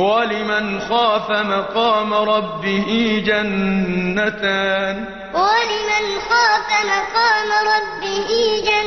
ولمن خاف مقام ربه جنتان. ولمن خاف مقام ربه جنتان.